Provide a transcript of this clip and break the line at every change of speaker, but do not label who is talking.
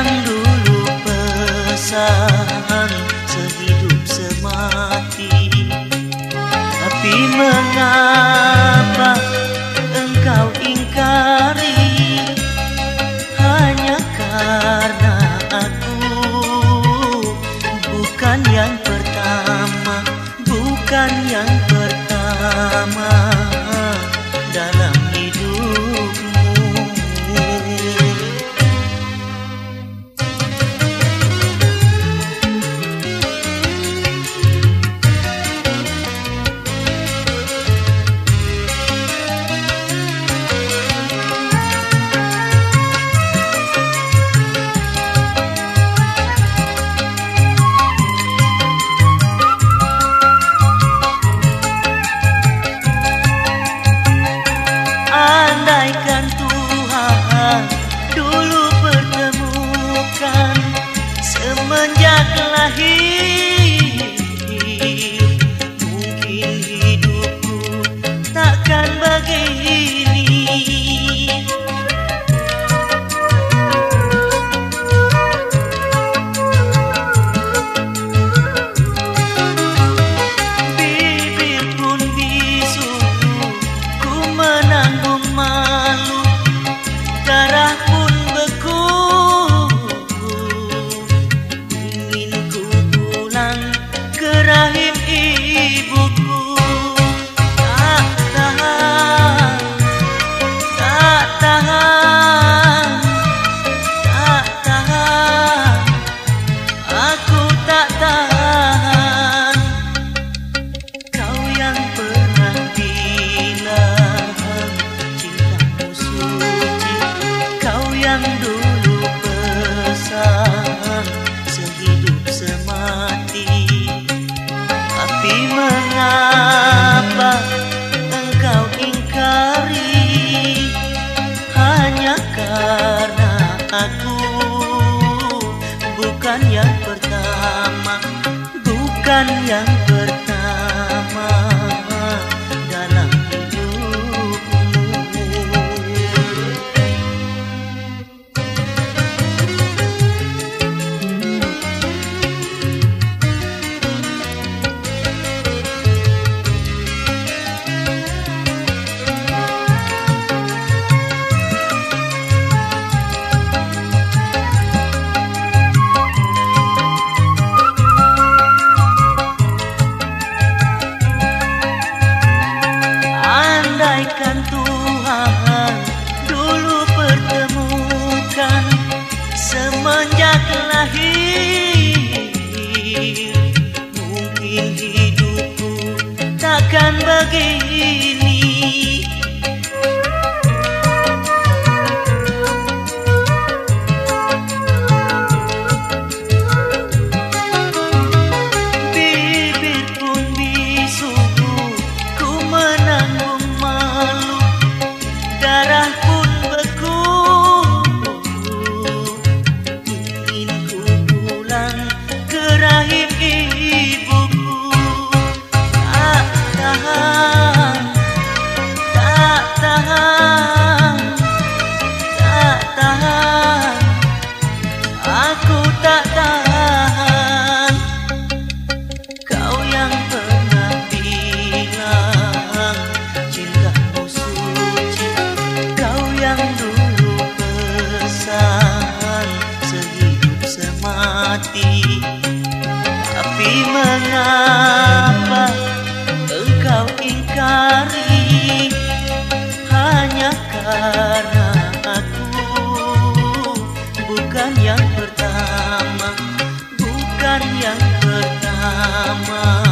Yang dulu pesan sehidup semati. Tapi mengapa engkau ingkari? Hanya karena aku. Bukan yang pertama Bukan yang aku bukan yang pertama Bukan yang semenjak lahir. Mungkin hidupku takkan begini yang dulu pesan sehidup semati. Tapi mengapa engkau ingkari? Hanya karena aku bukan yang pertama Bukan yang pertama